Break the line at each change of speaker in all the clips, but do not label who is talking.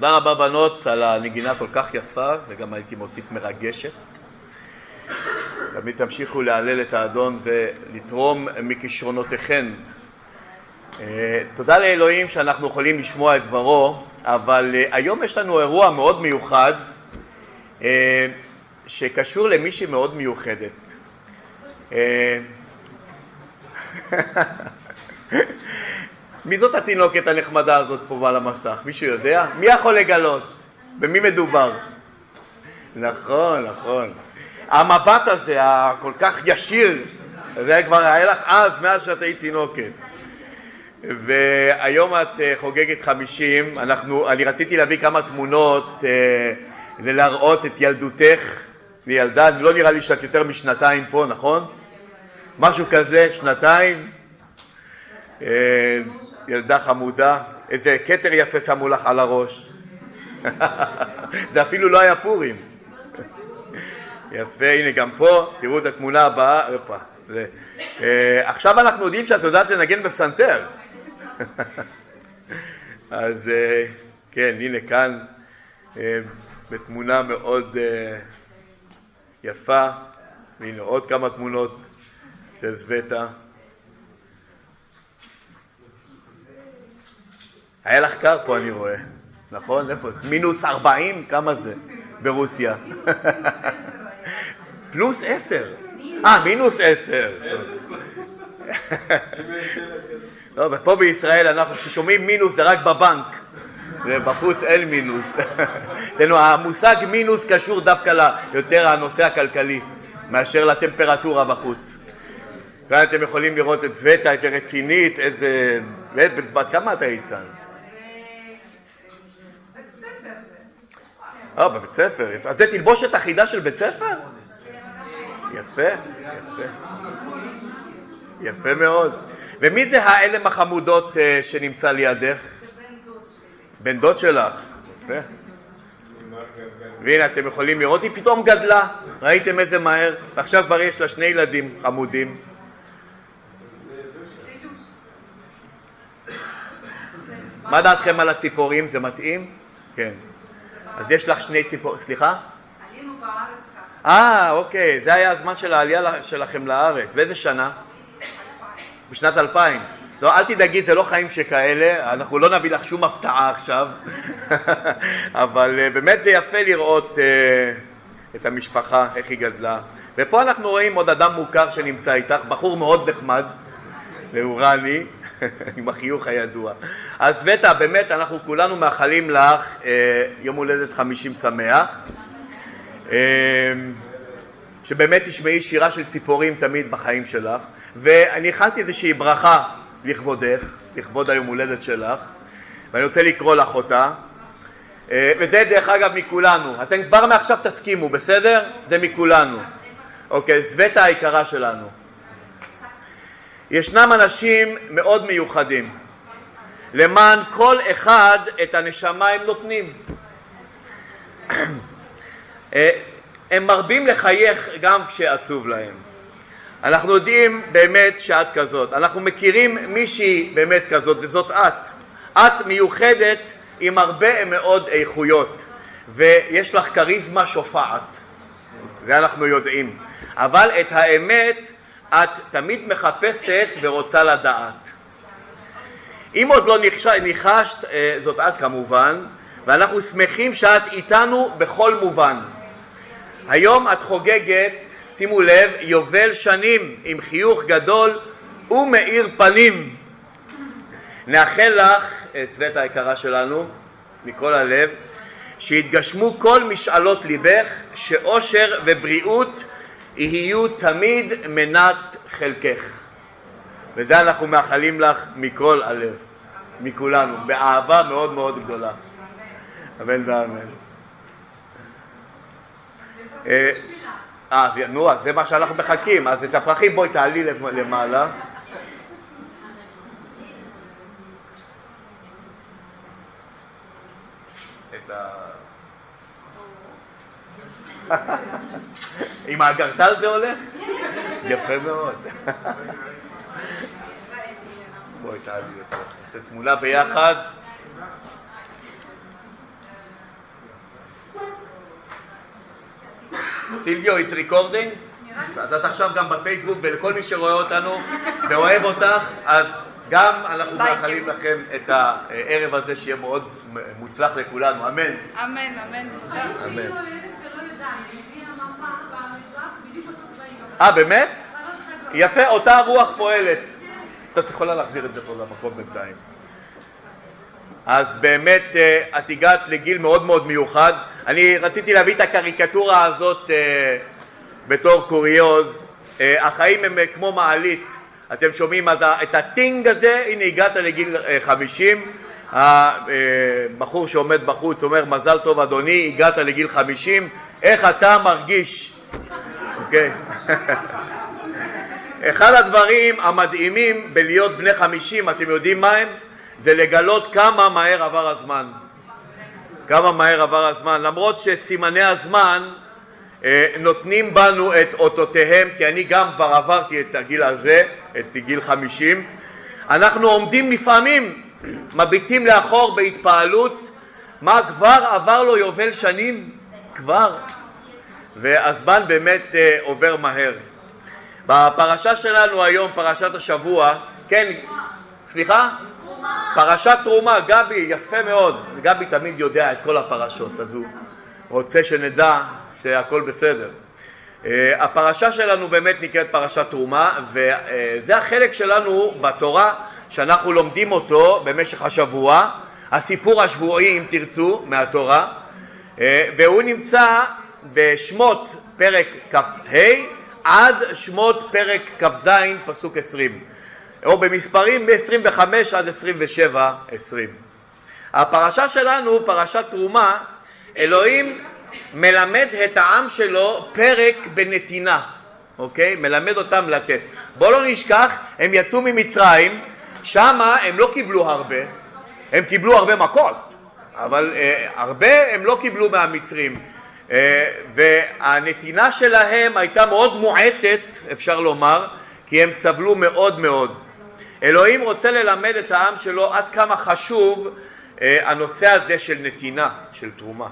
תודה רבה בנות על הנגינה כל כך יפה, וגם הייתי מוסיף מרגשת. תמיד תמשיכו להלל את האדון ולתרום מכישרונותיכן. אה, תודה לאלוהים שאנחנו יכולים לשמוע את דברו, אבל אה, היום יש לנו אירוע מאוד מיוחד אה, שקשור למישהי מאוד מיוחדת. מי זאת התינוקת הנחמדה הזאת פה על המסך? מישהו יודע? מי יכול לגלות? במי מדובר? נכון, נכון. המבט הזה, הכל כך ישיר, זה כבר היה לך אז, מאז שאת היית תינוקת. והיום את אה, חוגגת חמישים, אנחנו, אני רציתי להביא כמה תמונות אה, להראות את ילדותך, ילדה, לא נראה לי שאת יותר משנתיים פה, נכון? משהו כזה, שנתיים? אה, ילדה חמודה, איזה כתר יפה שמו לך על הראש. זה אפילו לא היה פורים. יפה, הנה גם פה, תראו את התמונה הבאה, אופה. זה. Uh, עכשיו אנחנו יודעים שאת יודעת לנגן בפסנתר. אז uh, כן, הנה כאן, uh, בתמונה מאוד uh, יפה, והנה עוד כמה תמונות של סווטה. היה לך קר פה, אני רואה, נכון? איפה? מינוס 40? כמה זה ברוסיה? פלוס 10. אה, מינוס 10. לא, ופה בישראל אנחנו, כששומעים מינוס זה רק בבנק. זה בחוץ אין מינוס. אצלנו המושג מינוס קשור דווקא יותר לנושא הכלכלי מאשר לטמפרטורה בחוץ. כאן אתם יכולים לראות את זווטה, איזה רצינית, איזה... בת כמה את היית כאן? אה, בבית ספר, יפה. אז זה תלבושת אחידה של בית ספר? יפה, יפה. יפה מאוד. ומי זה האלם החמודות אה, שנמצא לידך? בן דוד שלך. יפה. והנה אתם יכולים לראות, היא פתאום גדלה, ראיתם איזה מהר, ועכשיו כבר יש לה שני ילדים חמודים. מה דעתכם על הציפורים? זה מתאים? כן. אז יש לך שני ציפורים, סליחה?
עלינו בארץ ככה.
אה, אוקיי, זה היה הזמן של העלייה שלכם לארץ. באיזה שנה? בשנת 2000. לא, אל תדאגי, זה לא חיים שכאלה, אנחנו לא נביא לך שום הפתעה עכשיו, אבל uh, באמת זה יפה לראות uh, את המשפחה, איך היא גדלה. ופה אנחנו רואים עוד אדם מוכר שנמצא איתך, בחור מאוד נחמד, והוא רני, עם החיוך הידוע. אז וטה, באמת אנחנו כולנו מאחלים לך אה, יום הולדת חמישים שמח, אה, שבאמת תשמעי שירה של ציפורים תמיד בחיים שלך, ואני הכנתי איזושהי ברכה לכבודך, לכבוד היום הולדת שלך, ואני רוצה לקרוא לך אותה. אה, וזה דרך אגב מכולנו, אתם כבר מעכשיו תסכימו, בסדר? זה מכולנו. אוקיי, זווטה היקרה שלנו. ישנם אנשים מאוד מיוחדים. למען כל אחד את הנשמה הם נותנים. אה, הם מרבים לחייך גם כשעצוב להם. אנחנו יודעים באמת שאת כזאת. אנחנו מכירים מישהי באמת כזאת, וזאת את. את מיוחדת עם הרבה מאוד איכויות, ויש לך כריזמה שופעת. זה אנחנו יודעים. אבל את האמת את תמיד מחפשת ורוצה לדעת. אם עוד לא ניחשת, אה, זאת את כמובן, ואנחנו שמחים שאת איתנו בכל מובן. היום את חוגגת, שימו לב, יובל שנים עם חיוך גדול ומאיר פנים. נאחל לך, צוות היקרה שלנו, מכל הלב, שיתגשמו כל משאלות ליבך, שאושר ובריאות יהיו תמיד מנת חלקך. וזה אנחנו מאחלים לך מכל הלב, מכולנו, באהבה מאוד מאוד גדולה. אמן ואמן. אה, אה נו, אז זה מה שאנחנו מחכים. אז את הפרחים בואי תעלי למעלה. עם האגרטל זה הולך? יפה מאוד. בואי תעלי אותו, נעשה תמונה ביחד. סילביו, it's recording? אז את עכשיו גם בפייסבוק, ולכל מי שרואה אותנו ואוהב אותך, אז גם אנחנו מאחלים כן. לכם את הערב הזה שיהיה מאוד מוצלח לכולנו. אמן.
אמן, אמן.
אמן. אה, באמת? יפה, אותה רוח פועלת. את יכולה להחזיר את זה פה למקום בינתיים. אז באמת אה, את הגעת לגיל מאוד מאוד מיוחד. אני רציתי להביא את הקריקטורה הזאת אה, בתור קוריוז. אה, החיים הם כמו מעלית. אתם שומעים את הטינג הזה, הנה הגעת לגיל 50. הבחור שעומד בחוץ אומר מזל טוב אדוני, הגעת לגיל 50, איך אתה מרגיש? אוקיי. אחד הדברים המדהימים בלהיות בני 50, אתם יודעים מה הם? זה לגלות כמה מהר עבר הזמן. כמה מהר עבר הזמן, למרות שסימני הזמן אה, נותנים בנו את אותותיהם, כי אני גם כבר עברתי את הגיל הזה, את גיל 50, אנחנו עומדים לפעמים, מביטים לאחור בהתפעלות, מה כבר עבר לו יובל שנים? כבר. והזמן באמת אה, עובר מהר. בפרשה שלנו היום, פרשת השבוע, כן, סליחה? פרשת תרומה, גבי, יפה מאוד. גבי תמיד יודע את כל הפרשות, אז הוא רוצה שנדע שהכל בסדר. Uh, הפרשה שלנו באמת נקראת פרשת תרומה, וזה החלק שלנו בתורה שאנחנו לומדים אותו במשך השבוע, הסיפור השבועי אם תרצו מהתורה, uh, והוא נמצא בשמות פרק כ"ה עד שמות פרק כ"ז פסוק 20. או במספרים מ-25 עד 27, 20. הפרשה שלנו, פרשת תרומה, אלוהים מלמד את העם שלו פרק בנתינה, אוקיי? מלמד אותם לתת. בואו לא נשכח, הם יצאו ממצרים, שמה הם לא קיבלו הרבה, הם קיבלו הרבה מכות, אבל אה, הרבה הם לא קיבלו מהמצרים. אה, והנתינה שלהם הייתה מאוד מועטת, אפשר לומר, כי הם סבלו מאוד מאוד. אלוהים רוצה ללמד את העם שלו עד כמה חשוב אה, הנושא הזה של נתינה, של תרומה.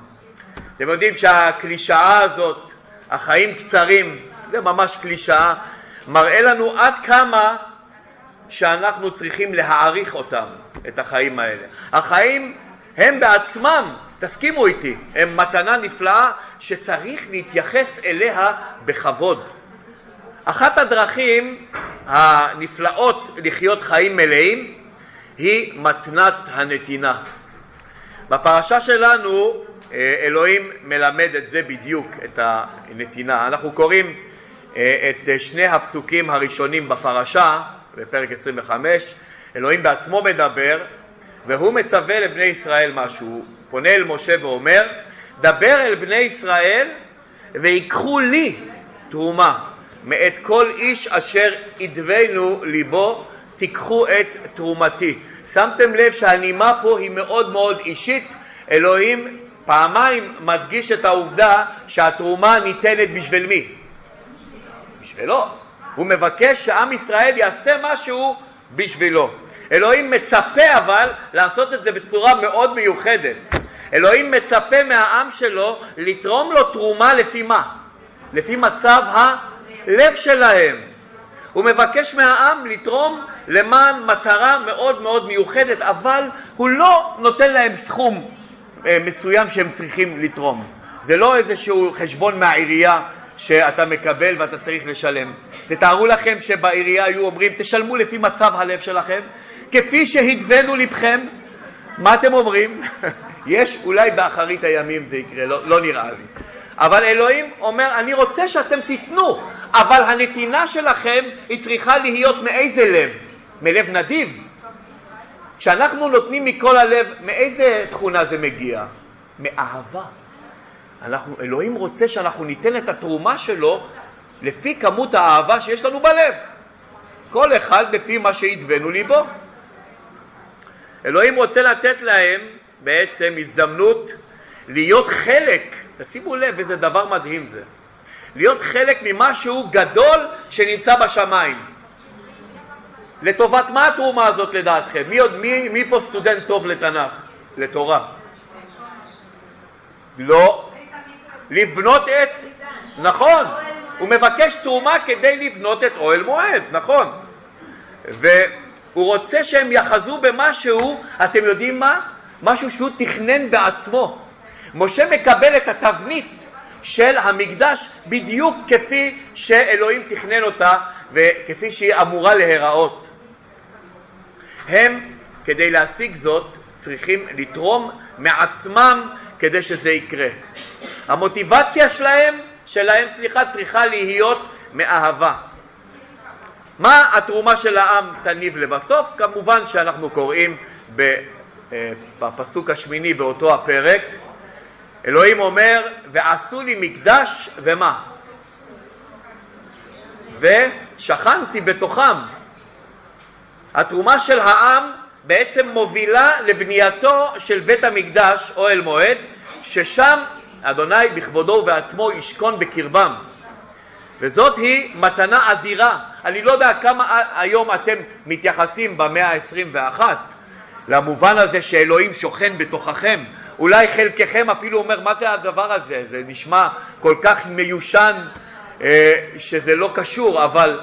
אתם יודעים שהקלישאה הזאת, החיים קצרים, זה ממש קלישאה, מראה לנו עד כמה שאנחנו צריכים להעריך אותם, את החיים האלה. החיים הם בעצמם, תסכימו איתי, הם מתנה נפלאה שצריך להתייחס אליה בכבוד. אחת הדרכים הנפלאות לחיות חיים מלאים היא מתנת הנתינה. בפרשה שלנו אה, אלוהים מלמד את זה בדיוק, את הנתינה. אנחנו קוראים אה, את שני הפסוקים הראשונים בפרשה, בפרק 25, אלוהים בעצמו מדבר והוא מצווה לבני ישראל משהו, הוא פונה אל משה ואומר, דבר אל בני ישראל ויקחו לי תרומה מאת כל איש אשר ידבנו ליבו תיקחו את תרומתי. שמתם לב שהנימה פה היא מאוד מאוד אישית, אלוהים פעמיים מדגיש את העובדה שהתרומה ניתנת בשביל מי? בשבילו. הוא מבקש שעם ישראל יעשה משהו בשבילו. אלוהים מצפה אבל לעשות את זה בצורה מאוד מיוחדת. אלוהים מצפה מהעם שלו לתרום לו תרומה לפי מה? לפי מצב הלב שלהם. הוא מבקש מהעם לתרום למען מטרה מאוד מאוד מיוחדת, אבל הוא לא נותן להם סכום אה, מסוים שהם צריכים לתרום. זה לא איזשהו חשבון מהעירייה שאתה מקבל ואתה צריך לשלם. תתארו לכם שבעירייה היו אומרים תשלמו לפי מצב הלב שלכם, כפי שהדבנו לבכם. מה אתם אומרים? יש, אולי באחרית הימים זה יקרה, לא, לא נראה לי. אבל אלוהים אומר, אני רוצה שאתם תיתנו, אבל הנתינה שלכם היא צריכה להיות מאיזה לב? מלב נדיב. כשאנחנו נותנים מכל הלב, מאיזה תכונה זה מגיע? מאהבה. אנחנו, אלוהים רוצה שאנחנו ניתן את התרומה שלו לפי כמות האהבה שיש לנו בלב. כל אחד לפי מה שהדבנו ליבו. אלוהים רוצה לתת להם בעצם הזדמנות להיות חלק, תשימו לב איזה דבר מדהים זה, להיות חלק ממשהו גדול שנמצא בשמיים. לטובת מה התרומה הזאת לדעתכם? מי, עוד, מי, מי פה סטודנט טוב לתנ"ך, לתורה? לא. לבנות את נכון, הוא מבקש תרומה כדי לבנות את אוהל מועד, נכון. והוא רוצה שהם יחזו במשהו, אתם יודעים מה? משהו שהוא תכנן בעצמו. משה מקבל את התבנית של המקדש בדיוק כפי שאלוהים תכנן אותה וכפי שהיא אמורה להיראות. הם, כדי להשיג זאת, צריכים לתרום מעצמם כדי שזה יקרה. המוטיבציה שלהם, שלהם סליחה, צריכה להיות מאהבה. מה התרומה של העם תניב לבסוף? כמובן שאנחנו קוראים בפסוק השמיני באותו הפרק, אלוהים אומר, ועשו לי מקדש ומה? ושכנתי בתוכם. התרומה של העם בעצם מובילה לבנייתו של בית המקדש, אוהל מועד, ששם אדוני בכבודו ובעצמו ישכון בקרבם. וזאת היא מתנה אדירה. אני לא יודע כמה היום אתם מתייחסים במאה ה-21 למובן הזה שאלוהים שוכן בתוככם. אולי חלקכם אפילו אומר, מה זה הדבר הזה? זה נשמע כל כך מיושן אה, שזה לא קשור, אבל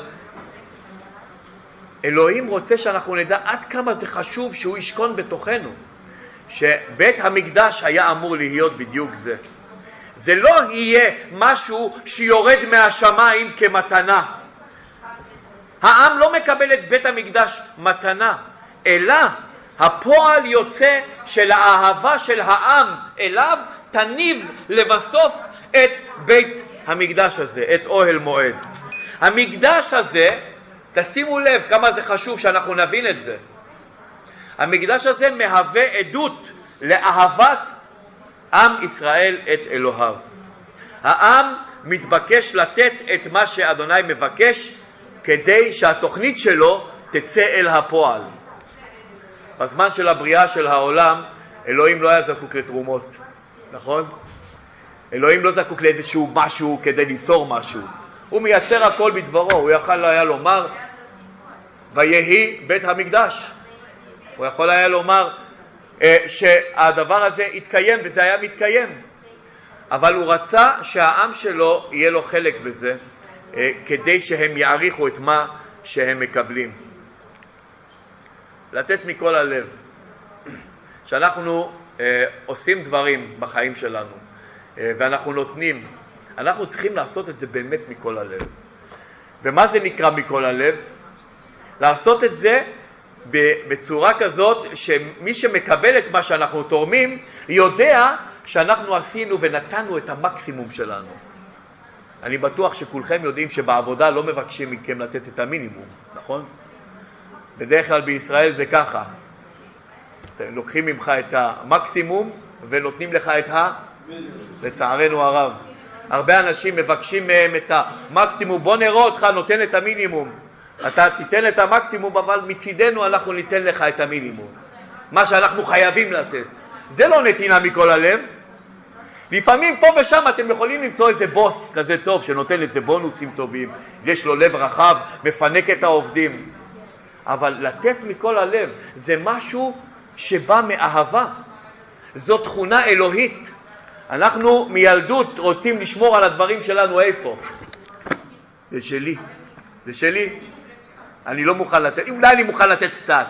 אלוהים רוצה שאנחנו נדע עד כמה זה חשוב שהוא ישכון בתוכנו, שבית המקדש היה אמור להיות בדיוק זה. זה לא יהיה משהו שיורד מהשמיים כמתנה. העם לא מקבל את בית המקדש מתנה, אלא הפועל יוצא של האהבה של העם אליו תניב לבסוף את בית המקדש הזה, את אוהל מועד. המקדש הזה, תשימו לב כמה זה חשוב שאנחנו נבין את זה. המקדש הזה מהווה עדות לאהבת עם ישראל את אלוהיו. העם מתבקש לתת את מה שאדוני מבקש כדי שהתוכנית שלו תצא אל הפועל. בזמן של הבריאה של העולם אלוהים לא היה זקוק לתרומות, נכון? אלוהים לא זקוק לאיזשהו משהו כדי ליצור משהו. הוא מייצר הכל בדברו, הוא יכל היה לומר ויהי בית המקדש. הוא יכול היה לומר אה, שהדבר הזה יתקיים וזה היה מתקיים. אבל הוא רצה שהעם שלו יהיה לו חלק בזה אה, כדי שהם יעריכו את מה שהם מקבלים. לתת מכל הלב. כשאנחנו אה, עושים דברים בחיים שלנו אה, ואנחנו נותנים, אנחנו צריכים לעשות את זה באמת מכל הלב. ומה זה נקרא מכל הלב? לעשות את זה בצורה כזאת שמי שמקבל את מה שאנחנו תורמים יודע שאנחנו עשינו ונתנו את המקסימום שלנו. אני בטוח שכולכם יודעים שבעבודה לא מבקשים מכם לתת את המינימום, נכון? בדרך כלל בישראל זה ככה, לוקחים ממך את המקסימום ונותנים לך את ה... לצערנו הרב. הרבה אנשים מבקשים מהם את המקסימום, בוא נראה אותך נותן את המינימום. אתה תיתן את המקסימום, אבל מצידנו אנחנו ניתן לך את המינימום. מה שאנחנו חייבים לתת. זה לא נתינה מכל הלב. לפעמים פה ושם אתם יכולים למצוא איזה בוס כזה טוב שנותן איזה בונוסים טובים, יש לו לב רחב, מפנק את העובדים. אבל לתת מכל הלב זה משהו שבא מאהבה. זו תכונה אלוהית. אנחנו מילדות רוצים לשמור על הדברים שלנו איפה? זה שלי. זה שלי. אני לא מוכן לתת, אולי אני מוכן לתת קצת,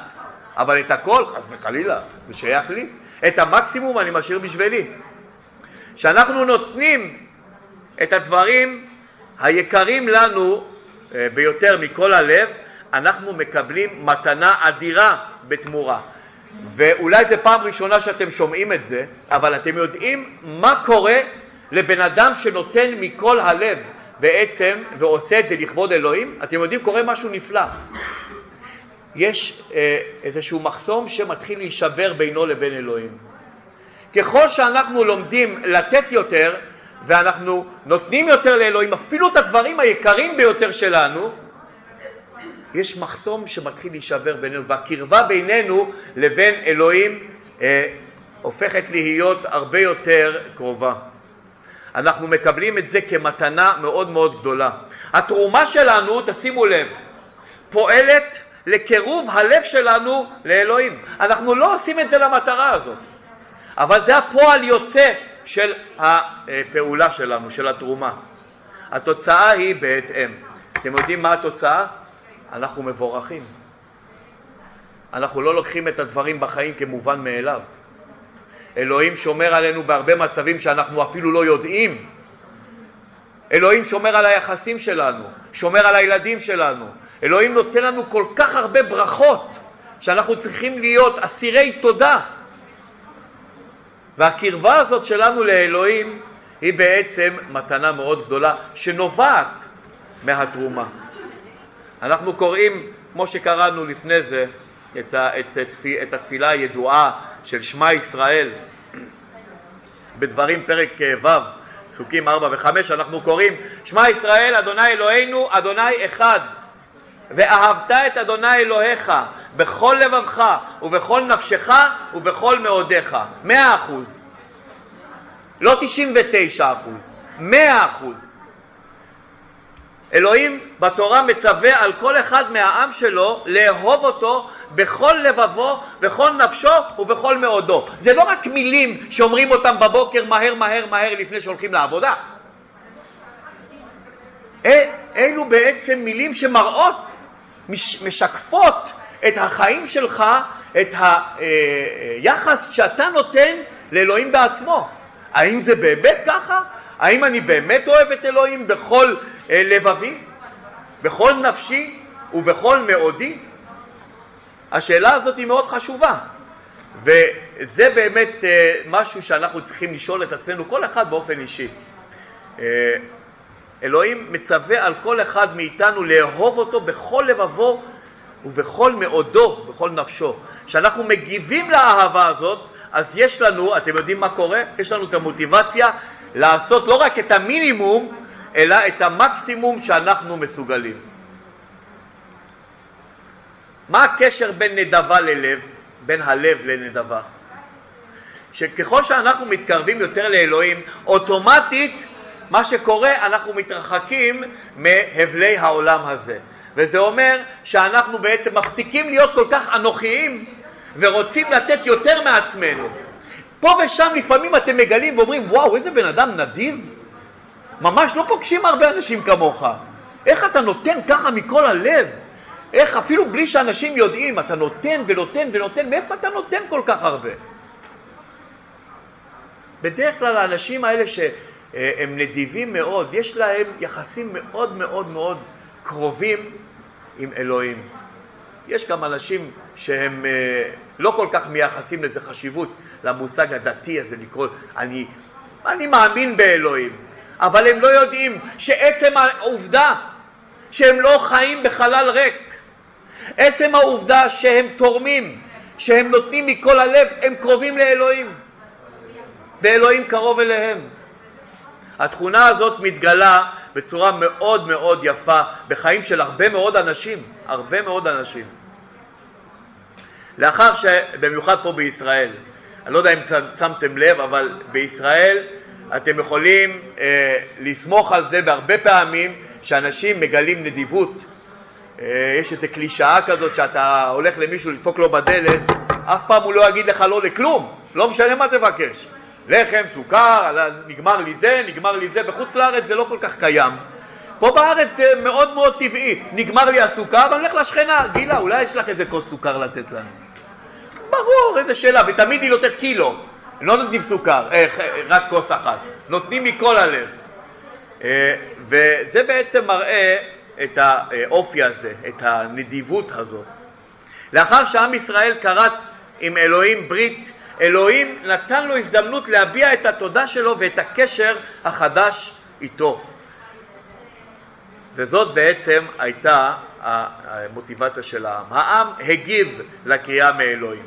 אבל את הכל, חס וחלילה, זה שייך לי. את המקסימום אני משאיר בשבילי. כשאנחנו נותנים את הדברים היקרים לנו אה, ביותר מכל הלב, אנחנו מקבלים מתנה אדירה בתמורה. ואולי זו פעם ראשונה שאתם שומעים את זה, אבל אתם יודעים מה קורה לבן אדם שנותן מכל הלב בעצם ועושה את זה לכבוד אלוהים? אתם יודעים, קורה משהו נפלא. יש אה, איזשהו מחסום שמתחיל להישבר בינו לבין אלוהים. ככל שאנחנו לומדים לתת יותר ואנחנו נותנים יותר לאלוהים, אפילו את הדברים היקרים ביותר שלנו, יש מחסום שמתחיל להישבר בינינו, והקרבה בינינו לבין אלוהים אה, הופכת להיות הרבה יותר קרובה. אנחנו מקבלים את זה כמתנה מאוד מאוד גדולה. התרומה שלנו, תשימו לב, פועלת לקירוב הלב שלנו לאלוהים. אנחנו לא עושים את זה למטרה הזאת, אבל זה הפועל יוצא של הפעולה שלנו, של התרומה. התוצאה היא בהתאם. אתם יודעים מה התוצאה? אנחנו מבורכים. אנחנו לא לוקחים את הדברים בחיים כמובן מאליו. אלוהים שומר עלינו בהרבה מצבים שאנחנו אפילו לא יודעים. אלוהים שומר על היחסים שלנו, שומר על הילדים שלנו. אלוהים נותן לנו כל כך הרבה ברכות שאנחנו צריכים להיות אסירי תודה. והקרבה הזאת שלנו לאלוהים היא בעצם מתנה מאוד גדולה שנובעת מהתרומה. אנחנו קוראים, כמו שקראנו לפני זה, את, ה, את, את התפילה הידועה של שמע ישראל בדברים פרק ו', פסוקים 4 ו-5, אנחנו קוראים שמע ישראל, אדוני אלוהינו, אדוני אחד ואהבת את אדוני אלוהיך בכל לבבך ובכל נפשך ובכל מאודיך. מאה אחוז. לא תשעים ותשע אחוז, מאה אחוז. אלוהים בתורה מצווה על כל אחד מהעם שלו לאהוב אותו בכל לבבו, בכל נפשו ובכל מאודו. זה לא רק מילים שאומרים אותם בבוקר מהר מהר מהר לפני שהולכים לעבודה. אלו בעצם מילים שמראות, משקפות את החיים שלך, את היחס שאתה נותן לאלוהים בעצמו. האם זה באמת ככה? האם אני באמת אוהב את אלוהים בכל אה, לבבי, בכל נפשי ובכל מאודי? השאלה הזאת היא מאוד חשובה, וזה באמת אה, משהו שאנחנו צריכים לשאול את עצמנו, כל אחד באופן אישי. אה, אלוהים מצווה על כל אחד מאיתנו לאהוב אותו בכל לבבו ובכל מאודו, בכל נפשו. כשאנחנו מגיבים לאהבה הזאת, אז יש לנו, אתם יודעים מה קורה? יש לנו את המוטיבציה לעשות לא רק את המינימום, אלא את המקסימום שאנחנו מסוגלים. מה הקשר בין נדבה ללב, בין הלב לנדבה? שככל שאנחנו מתקרבים יותר לאלוהים, אוטומטית מה שקורה, אנחנו מתרחקים מהבלי העולם הזה. וזה אומר שאנחנו בעצם מפסיקים להיות כל כך אנוכיים ורוצים לתת יותר מעצמנו. פה ושם לפעמים אתם מגלים ואומרים, וואו, איזה בן אדם נדיב. ממש לא פוגשים הרבה אנשים כמוך. איך אתה נותן ככה מכל הלב? איך אפילו בלי שאנשים יודעים, אתה נותן ונותן ונותן, מאיפה אתה נותן כל כך הרבה? בדרך כלל האנשים האלה שהם נדיבים מאוד, יש להם יחסים מאוד מאוד מאוד קרובים עם אלוהים. יש גם אנשים שהם אה, לא כל כך מייחסים לזה חשיבות, למושג הדתי הזה לקרוא, אני, אני מאמין באלוהים, אבל הם לא יודעים שעצם העובדה שהם לא חיים בחלל ריק, עצם העובדה שהם תורמים, שהם נותנים מכל הלב, הם קרובים לאלוהים, ואלוהים קרוב אליהם. התכונה הזאת מתגלה בצורה מאוד מאוד יפה בחיים של הרבה מאוד אנשים, הרבה מאוד אנשים. לאחר שבמיוחד פה בישראל, אני לא יודע אם שמתם לב, אבל בישראל אתם יכולים אה, לסמוך על זה בהרבה פעמים שאנשים מגלים נדיבות. אה, יש איזו קלישאה כזאת שאתה הולך למישהו לדפוק לו בדלת, אף פעם הוא לא יגיד לך לא לכלום, לא משנה מה תבקש. לחם, סוכר, נגמר לי זה, נגמר לי זה, בחוץ לארץ זה לא כל כך קיים. פה בארץ זה מאוד מאוד טבעי, נגמר לי הסוכר, ואני הולך לשכנה, גילה, אולי יש לך איזה כוס סוכר לתת לנו? ברור, איזה שאלה, ותמיד היא נותנת קילו, לא נותנים סוכר, אה, רק כוס אחת, נותנים מכל הלב. אה, וזה בעצם מראה את האופי הזה, את הנדיבות הזאת. לאחר שעם ישראל כרת עם אלוהים ברית אלוהים נתן לו הזדמנות להביע את התודה שלו ואת הקשר החדש איתו. וזאת בעצם הייתה המוטיבציה של העם. העם הגיב לקריאה מאלוהים.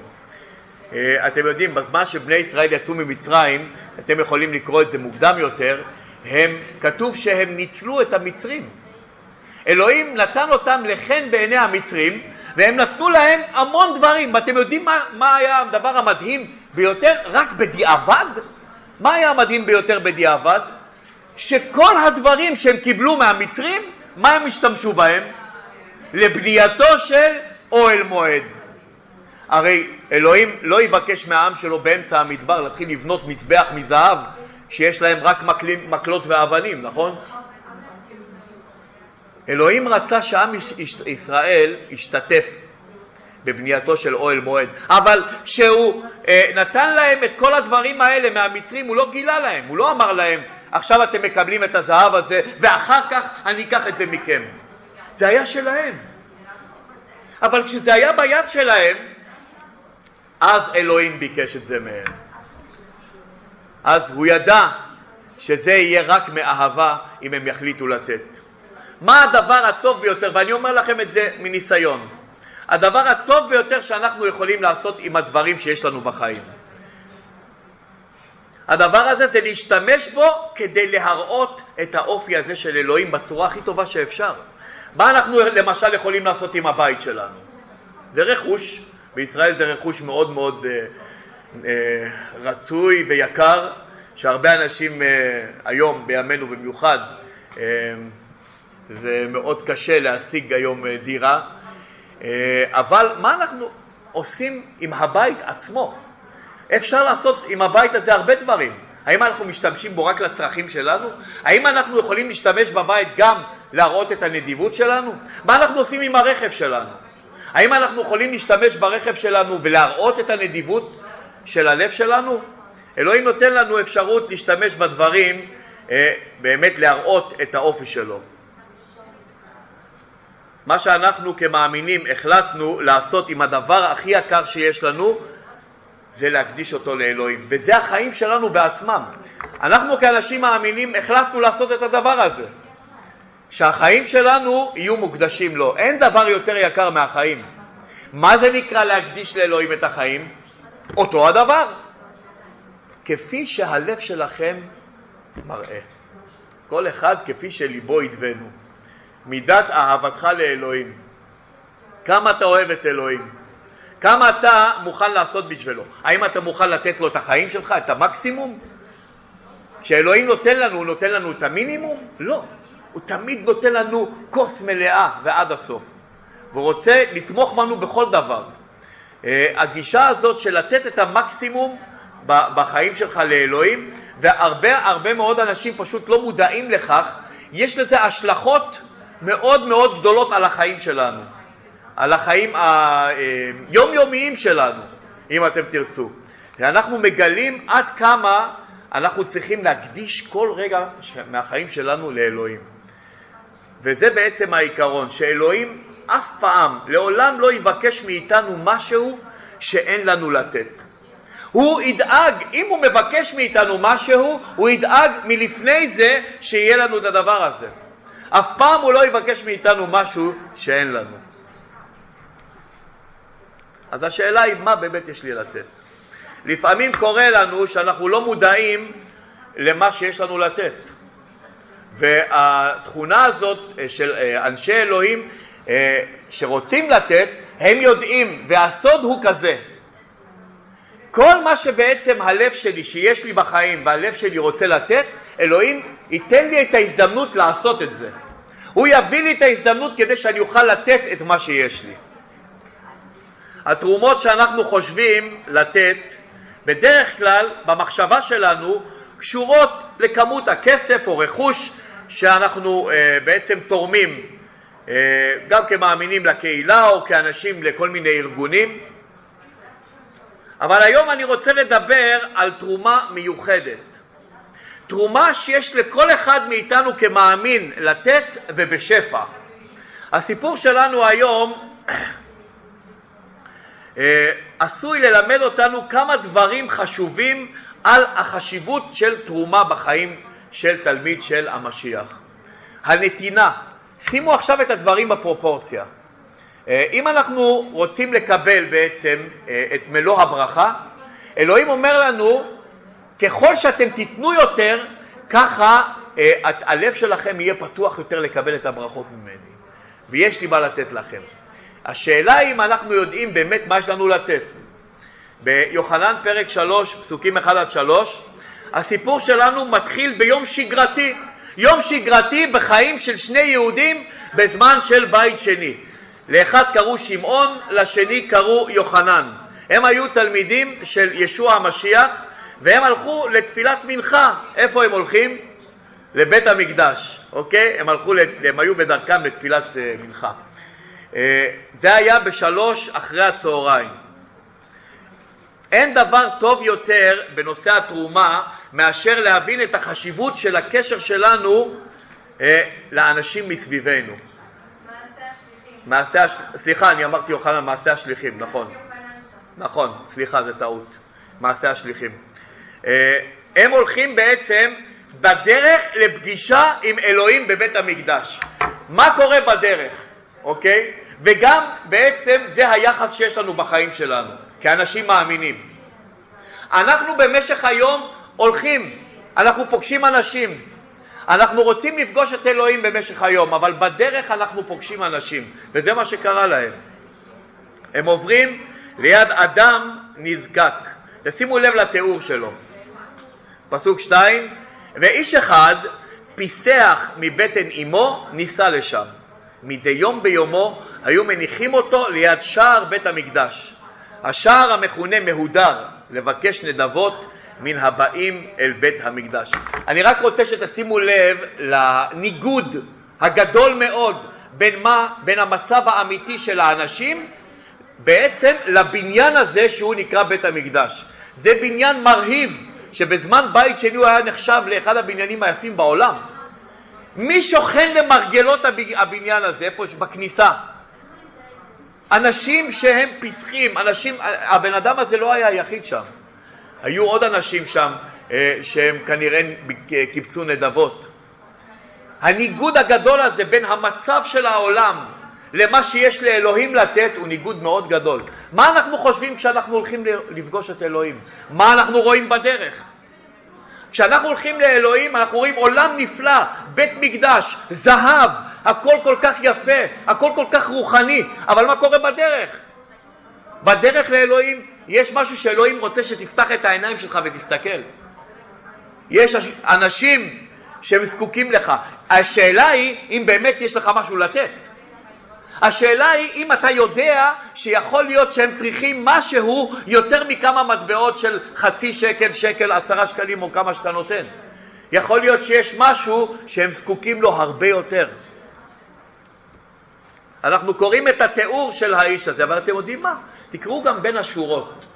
אה, אתם יודעים, בזמן שבני ישראל יצאו ממצרים, אתם יכולים לקרוא את זה מוקדם יותר, הם, כתוב שהם ניצלו את המצרים. אלוהים נתן אותם לחן בעיני המצרים, והם נתנו להם המון דברים. ואתם יודעים מה, מה היה הדבר המדהים ביותר? רק בדיעבד? מה היה המדהים ביותר בדיעבד? שכל הדברים שהם קיבלו מהמצרים, מה הם השתמשו בהם? לבנייתו של אוהל מועד. הרי אלוהים לא יבקש מהעם שלו באמצע המדבר להתחיל לבנות מזבח מזהב שיש להם רק מקלים, מקלות ואבנים, נכון? אלוהים רצה שעם ישראל ישתתף בבנייתו של אוהל מועד, אבל כשהוא אה, נתן להם את כל הדברים האלה מהמצרים, הוא לא גילה להם, הוא לא אמר להם, עכשיו אתם מקבלים את הזהב הזה ואחר כך אני אקח את זה מכם. זה היה שלהם. אבל כשזה היה ביד שלהם, אז אלוהים ביקש את זה מהם. אז הוא ידע שזה יהיה רק מאהבה אם הם יחליטו לתת. מה הדבר הטוב ביותר, ואני אומר לכם את זה מניסיון, הדבר הטוב ביותר שאנחנו יכולים לעשות עם הדברים שיש לנו בחיים. הדבר הזה זה להשתמש בו כדי להראות את האופי הזה של אלוהים בצורה הכי טובה שאפשר. מה אנחנו למשל יכולים לעשות עם הבית שלנו? זה רכוש, בישראל זה רכוש מאוד מאוד אה, אה, רצוי ויקר, שהרבה אנשים אה, היום, בימינו במיוחד, אה, זה מאוד קשה להשיג היום אה, דירה, אה, אבל מה אנחנו עושים עם הבית עצמו? אפשר לעשות עם הבית הזה הרבה דברים. האם אנחנו משתמשים בו רק לצרכים שלנו? האם אנחנו יכולים להשתמש בבית גם להראות את הנדיבות שלנו? מה אנחנו עושים עם הרכב שלנו? האם אנחנו יכולים להשתמש ברכב שלנו ולהראות את הנדיבות של הלב שלנו? אלוהים נותן לנו אפשרות להשתמש בדברים, אה, באמת להראות את האופי שלו. מה שאנחנו כמאמינים החלטנו לעשות עם הדבר הכי יקר שיש לנו זה להקדיש אותו לאלוהים, וזה החיים שלנו בעצמם. אנחנו כאנשים מאמינים החלטנו לעשות את הדבר הזה, שהחיים שלנו יהיו מוקדשים לו. אין דבר יותר יקר מהחיים. מה זה נקרא להקדיש לאלוהים את החיים? אותו הדבר. כפי שהלב שלכם מראה. כל אחד כפי שליבו ידבנו. מידת אהבתך לאלוהים. כמה אתה אוהב את אלוהים. כמה אתה מוכן לעשות בשבילו? האם אתה מוכן לתת לו את החיים שלך, את המקסימום? כשאלוהים נותן לנו, הוא נותן לנו את המינימום? לא. הוא תמיד נותן לנו כוס מלאה ועד הסוף. והוא רוצה לתמוך בנו בכל דבר. אה, הגישה הזאת של לתת את המקסימום בחיים שלך לאלוהים, והרבה הרבה מאוד אנשים פשוט לא מודעים לכך, יש לזה השלכות מאוד מאוד גדולות על החיים שלנו. על החיים היומיומיים שלנו, אם אתם תרצו. ואנחנו מגלים עד כמה אנחנו צריכים להקדיש כל רגע מהחיים שלנו לאלוהים. וזה בעצם העיקרון, שאלוהים אף פעם, לעולם לא יבקש מאיתנו משהו שאין לנו לתת. הוא ידאג, אם הוא מבקש מאיתנו משהו, הוא ידאג מלפני זה שיהיה לנו את הדבר הזה. אף פעם הוא לא יבקש מאיתנו משהו שאין לנו. אז השאלה היא מה באמת יש לי לתת. לפעמים קורה לנו שאנחנו לא מודעים למה שיש לנו לתת. והתכונה הזאת אה, של אה, אנשי אלוהים אה, שרוצים לתת, הם יודעים, והסוד הוא כזה. כל מה שבעצם הלב שלי, שיש לי בחיים והלב שלי רוצה לתת, אלוהים ייתן לי את ההזדמנות לעשות את זה. הוא יביא לי את ההזדמנות כדי שאני אוכל לתת את מה שיש לי. התרומות שאנחנו חושבים לתת, בדרך כלל במחשבה שלנו קשורות לכמות הכסף או רכוש שאנחנו uh, בעצם תורמים, uh, גם כמאמינים לקהילה או כאנשים לכל מיני ארגונים. אבל היום אני רוצה לדבר על תרומה מיוחדת. תרומה שיש לכל אחד מאיתנו כמאמין לתת ובשפע. הסיפור שלנו היום אה, עשוי ללמד אותנו כמה דברים חשובים על החשיבות של תרומה בחיים של תלמיד של המשיח. הנתינה, שימו עכשיו את הדברים בפרופורציה. אה, אם אנחנו רוצים לקבל בעצם אה, את מלוא הברכה, אלוהים אומר לנו, ככל שאתם תיתנו יותר, ככה הלב שלכם יהיה פתוח יותר לקבל את הברכות ממני. ויש לי מה לתת לכם. השאלה היא אם אנחנו יודעים באמת מה יש לנו לתת. ביוחנן פרק 3, פסוקים 1 עד 3, הסיפור שלנו מתחיל ביום שגרתי. יום שגרתי בחיים של שני יהודים בזמן של בית שני. לאחד קראו שמעון, לשני קראו יוחנן. הם היו תלמידים של ישוע המשיח והם הלכו לתפילת מנחה. איפה הם הולכים? לבית המקדש, אוקיי? הם הלכו, הם היו בדרכם לתפילת אה, מנחה. אה, זה היה בשלוש אחרי הצהריים. אין דבר טוב יותר בנושא התרומה מאשר להבין את החשיבות של הקשר שלנו אה, לאנשים מסביבנו. מעשה השליחים. סליחה, אני אמרתי יוחנן, מעשה השליחים, נכון. נכון, סליחה, זה טעות. מעשה השליחים. אה, הם הולכים בעצם בדרך לפגישה עם אלוהים בבית המקדש. מה קורה בדרך, אוקיי? וגם בעצם זה היחס שיש לנו בחיים שלנו, כאנשים מאמינים. אנחנו במשך היום הולכים, אנחנו פוגשים אנשים, אנחנו רוצים לפגוש את אלוהים במשך היום, אבל בדרך אנחנו פוגשים אנשים, וזה מה שקרה להם. הם עוברים ליד אדם נזקק. תשימו לב לתיאור שלו. פסוק שתיים, ואיש אחד פיסח מבטן אמו, ניסה לשם. מדי יום ביומו היו מניחים אותו ליד שער בית המקדש. השער המכונה מהודר, לבקש נדבות מן הבאים אל בית המקדש. אני רק רוצה שתשימו לב לניגוד הגדול מאוד בין, מה, בין המצב האמיתי של האנשים בעצם לבניין הזה שהוא נקרא בית המקדש. זה בניין מרהיב, שבזמן בית שני הוא היה נחשב לאחד הבניינים היפים בעולם. מי שוכן למרגלות הבניין הזה, איפה בכניסה? אנשים שהם פסחים, אנשים, הבן אדם הזה לא היה היחיד שם. היו עוד אנשים שם אה, שהם כנראה קיבצו נדבות. הניגוד הגדול הזה בין המצב של העולם למה שיש לאלוהים לתת הוא ניגוד מאוד גדול. מה אנחנו חושבים כשאנחנו הולכים לפגוש את אלוהים? מה אנחנו רואים בדרך? כשאנחנו הולכים לאלוהים אנחנו רואים עולם נפלא, בית מקדש, זהב, הכל כל כך יפה, הכל כל כך רוחני, אבל מה קורה בדרך? בדרך לאלוהים יש משהו שאלוהים רוצה שתפתח את העיניים שלך ותסתכל. יש אנשים שהם זקוקים לך. השאלה היא אם באמת יש לך משהו לתת. השאלה היא אם אתה יודע שיכול להיות שהם צריכים משהו יותר מכמה מטבעות של חצי שקל, שקל, עשרה שקלים או כמה שאתה נותן. יכול להיות שיש משהו שהם זקוקים לו הרבה יותר. אנחנו קוראים את התיאור של האיש הזה, אבל אתם יודעים מה? תקראו גם בין השורות.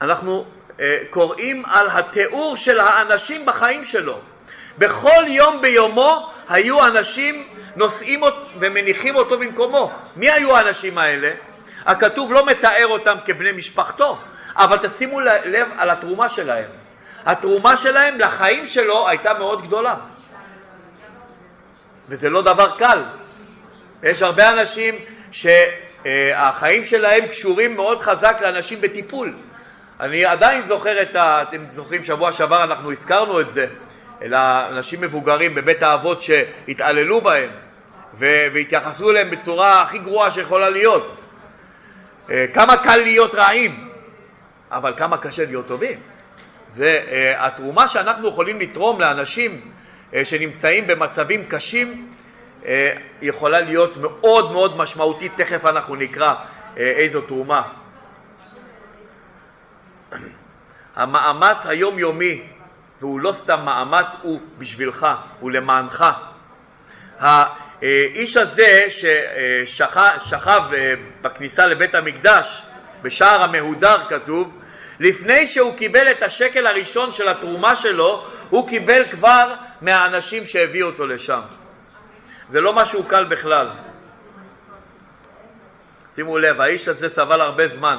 אנחנו uh, קוראים על התיאור של האנשים בחיים שלו. בכל יום ביומו היו אנשים נושאים ומניחים אותו במקומו. מי היו האנשים האלה? הכתוב לא מתאר אותם כבני משפחתו, אבל תשימו לב על התרומה שלהם. התרומה שלהם לחיים שלו הייתה מאוד גדולה. וזה לא דבר קל. יש הרבה אנשים שהחיים שלהם קשורים מאוד חזק לאנשים בטיפול. אני עדיין זוכר את ה... אתם זוכרים, שבוע שעבר אנחנו הזכרנו את זה, אלא אנשים מבוגרים בבית האבות שהתעללו בהם והתייחסו אליהם בצורה הכי גרועה שיכולה להיות. אה, כמה קל להיות רעים, אבל כמה קשה להיות טובים. זה uh, התרומה שאנחנו יכולים לתרום לאנשים שנמצאים במצבים קשים uh, יכולה להיות מאוד מאוד משמעותית, תכף אנחנו נקרא uh, איזו תרומה. המאמץ היומיומי, והוא לא סתם מאמץ, הוא בשבילך, הוא למענך. האיש הזה ששכב בכניסה לבית המקדש, בשער המהודר כתוב, לפני שהוא קיבל את השקל הראשון של התרומה שלו, הוא קיבל כבר מהאנשים שהביאו אותו לשם. זה לא משהו קל בכלל. שימו לב, האיש הזה סבל הרבה זמן.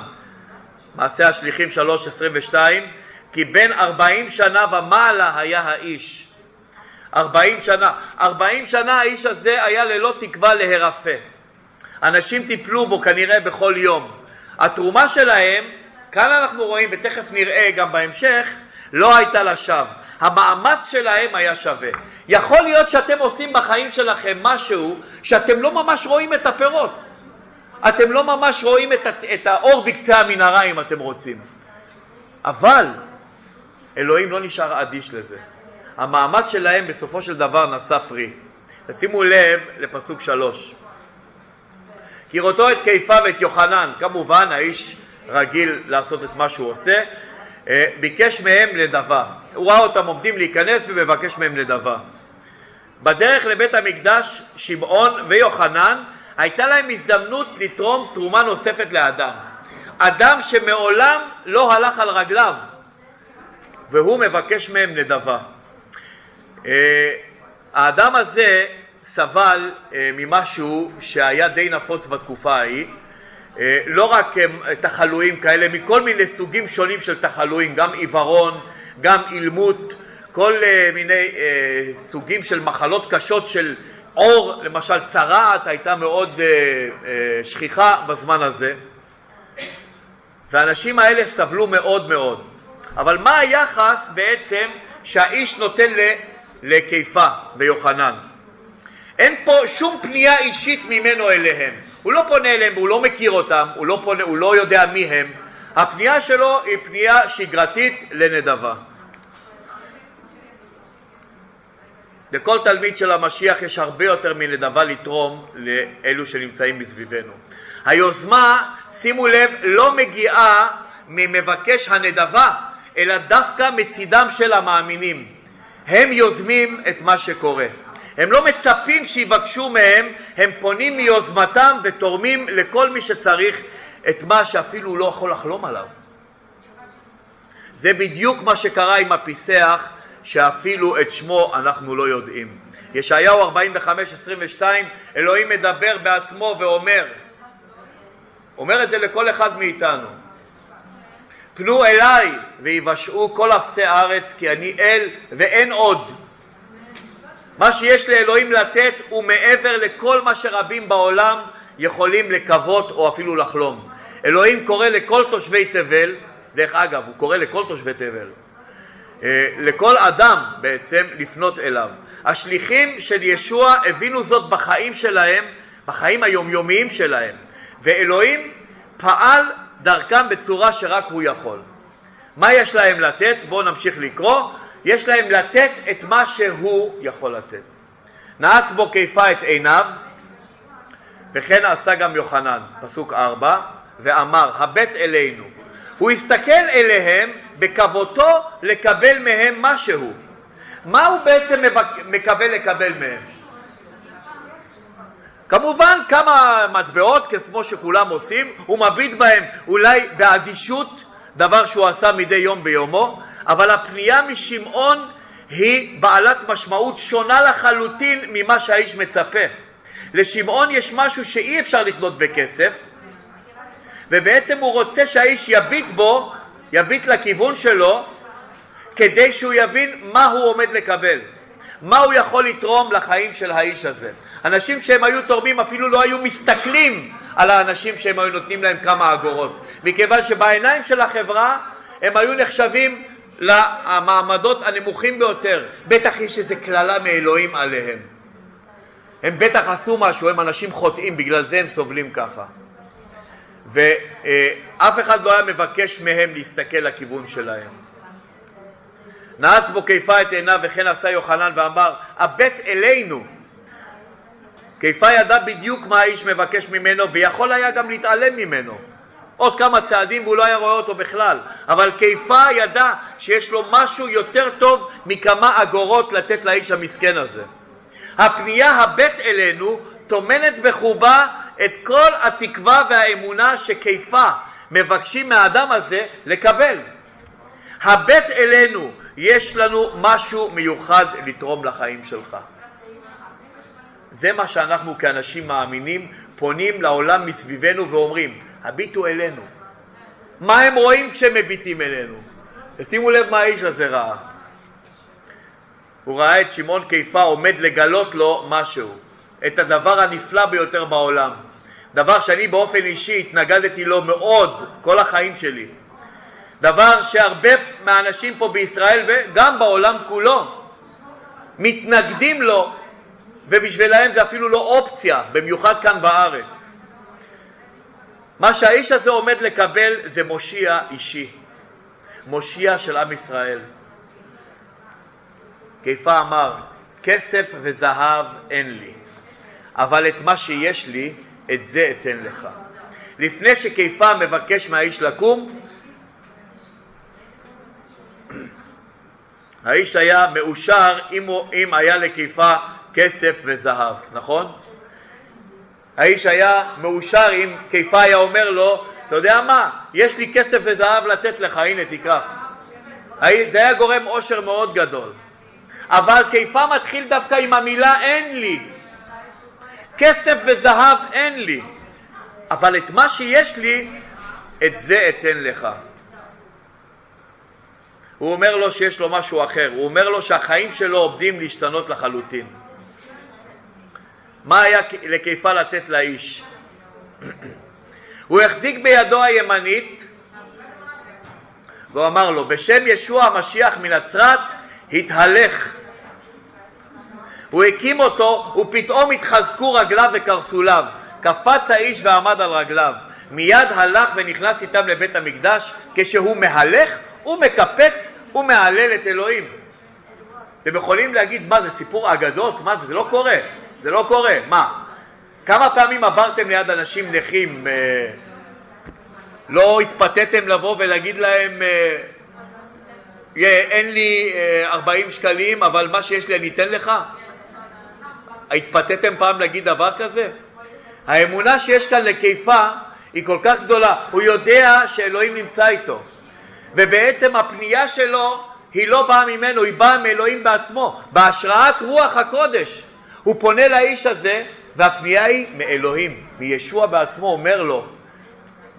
מעשה השליחים 3.22 כי בין ארבעים שנה ומעלה היה האיש. ארבעים שנה. ארבעים שנה האיש הזה היה ללא תקווה להירפא. אנשים טיפלו בו כנראה בכל יום. התרומה שלהם כאן אנחנו רואים, ותכף נראה גם בהמשך, לא הייתה לשווא. המאמץ שלהם היה שווה. יכול להיות שאתם עושים בחיים שלכם משהו שאתם לא ממש רואים את הפירות. אתם לא ממש רואים את, את האור בקצה המנהרה אם אתם רוצים. אבל אלוהים לא נשאר אדיש לזה. המאמץ שלהם בסופו של דבר נשא פרי. תשימו לב לפסוק שלוש. כי ראותו את קיפה ואת יוחנן, כמובן האיש רגיל לעשות את מה שהוא עושה, אה, ביקש מהם נדבה. הוא ראה אותם עומדים להיכנס ומבקש מהם נדבה. בדרך לבית המקדש שמעון ויוחנן הייתה להם הזדמנות לתרום תרומה נוספת לאדם. אדם שמעולם לא הלך על רגליו והוא מבקש מהם נדבה. אה, האדם הזה סבל אה, ממשהו שהיה די נפוץ בתקופה ההיא, לא רק תחלואים כאלה, מכל מיני סוגים שונים של תחלואים, גם עיוורון, גם אילמות, כל מיני סוגים של מחלות קשות של עור, למשל צרעת הייתה מאוד שכיחה בזמן הזה, והאנשים האלה סבלו מאוד מאוד. אבל מה היחס בעצם שהאיש נותן לקיפה ויוחנן? אין פה שום פנייה אישית ממנו אליהם. הוא לא פונה אליהם, הוא לא מכיר אותם, הוא לא, פונה, הוא לא יודע מי הם. הפנייה שלו היא פנייה שגרתית לנדבה. לכל תלמיד של המשיח יש הרבה יותר מנדבה לתרום לאלו שנמצאים מסביבנו. היוזמה, שימו לב, לא מגיעה ממבקש הנדבה, אלא דווקא מצידם של המאמינים. הם יוזמים את מה שקורה. הם לא מצפים שיבקשו מהם, הם פונים מיוזמתם ותורמים לכל מי שצריך את מה שאפילו הוא לא יכול לחלום עליו. זה בדיוק מה שקרה עם הפיסח, שאפילו את שמו אנחנו לא יודעים. ישעיהו 45-22, אלוהים מדבר בעצמו ואומר, אומר את זה לכל אחד מאיתנו, פנו אליי ויבשעו כל אפסי הארץ כי אני אל ואין עוד. מה שיש לאלוהים לתת הוא מעבר לכל מה שרבים בעולם יכולים לקוות או אפילו לחלום. אלוהים קורא לכל תושבי תבל, דרך אגב, הוא קורא לכל תושבי תבל, אה, לכל אדם בעצם לפנות אליו. השליחים של ישוע הבינו זאת בחיים שלהם, בחיים היומיומיים שלהם, ואלוהים פעל דרכם בצורה שרק הוא יכול. מה יש להם לתת? בואו נמשיך לקרוא. יש להם לתת את מה שהוא יכול לתת. נעץ בו קיפה את עיניו, וכן עשה גם יוחנן, פסוק ארבע, ואמר, הבט אלינו. הוא הסתכל אליהם בכבותו לקבל מהם משהו. מה הוא בעצם מקווה לקבל מהם? כמובן כמה מטבעות כמו שכולם עושים, הוא מביט בהם אולי באדישות, דבר שהוא עשה מדי יום ביומו, אבל הפנייה משמעון היא בעלת משמעות שונה לחלוטין ממה שהאיש מצפה. לשמעון יש משהו שאי אפשר לקנות בכסף, ובעצם הוא רוצה שהאיש יביט בו, יביט לכיוון שלו, כדי שהוא יבין מה הוא עומד לקבל. מה הוא יכול לתרום לחיים של האיש הזה. אנשים שהם היו תורמים אפילו לא היו מסתכלים על האנשים שהם היו נותנים להם כמה אגורות, מכיוון שבעיניים של החברה הם היו נחשבים למעמדות הנמוכים ביותר. בטח יש איזו קללה מאלוהים עליהם. הם בטח עשו משהו, הם אנשים חוטאים, בגלל זה הם סובלים ככה. ואף אחד לא היה מבקש מהם להסתכל לכיוון שלהם. נעץ בו קיפה את עיניו וכן עשה יוחנן ואמר הבט אלינו. קיפה ידע בדיוק מה האיש מבקש ממנו ויכול היה גם להתעלם ממנו. עוד כמה צעדים והוא לא היה רואה אותו בכלל. אבל קיפה ידע שיש לו משהו יותר טוב מכמה אגורות לתת לאיש המסכן הזה. הפנייה הבט אלינו טומנת בחובה את כל התקווה והאמונה שקיפה מבקשים מהאדם הזה לקבל הבט אלינו יש לנו משהו מיוחד לתרום לחיים שלך. זה מה שאנחנו כאנשים מאמינים פונים לעולם מסביבנו ואומרים, הביטו אלינו. מה הם רואים כשהם מביטים אלינו? ושימו לב מה האיש הזה ראה. הוא ראה את שמעון קיפה עומד לגלות לו משהו, את הדבר הנפלא ביותר בעולם. דבר שאני באופן אישי התנגדתי לו מאוד כל החיים שלי. דבר שהרבה מהאנשים פה בישראל וגם בעולם כולו מתנגדים לו ובשבילם זה אפילו לא אופציה, במיוחד כאן בארץ. מה שהאיש הזה עומד לקבל זה מושיע אישי, מושיע של עם ישראל. קיפה אמר, כסף וזהב אין לי, אבל את מה שיש לי, את זה אתן לך. לפני שקיפה מבקש מהאיש לקום, האיש היה מאושר אם, הוא, אם היה לקיפה כסף וזהב, נכון? האיש היה מאושר אם קיפה היה אומר לו, אתה יודע מה, יש לי כסף וזהב לתת לך, הנה תיקח. זה היה גורם עושר מאוד גדול. אבל קיפה מתחיל דווקא עם המילה אין לי. כסף וזהב אין לי, אבל את מה שיש לי, את זה אתן לך. הוא אומר לו שיש לו משהו אחר, הוא אומר לו שהחיים שלו עומדים להשתנות לחלוטין. מה היה לקיפה לתת לאיש? הוא החזיק בידו הימנית והוא אמר לו, בשם ישוע המשיח מנצרת התהלך. הוא הקים אותו ופתאום התחזקו רגליו וקרסוליו. קפץ האיש ועמד על רגליו. מיד הלך ונכנס איתם לבית המקדש, כשהוא מהלך ומקפץ ומהלל את אלוהים. אתם יכולים להגיד, מה זה סיפור אגדות? מה זה? זה לא קורה. זה לא קורה. מה? כמה פעמים עברתם ליד אנשים נכים, אה, לא התפתיתם לבוא ולהגיד להם, אה, אין לי 40 אה, שקלים, אבל מה שיש לי אני אתן לך? התפתיתם פעם להגיד דבר כזה? האמונה שיש כאן לקיפה היא כל כך גדולה, הוא יודע שאלוהים נמצא איתו ובעצם הפנייה שלו היא לא באה ממנו, היא באה מאלוהים בעצמו, בהשראת רוח הקודש. הוא פונה לאיש הזה והפנייה היא מאלוהים, מישוע בעצמו אומר לו,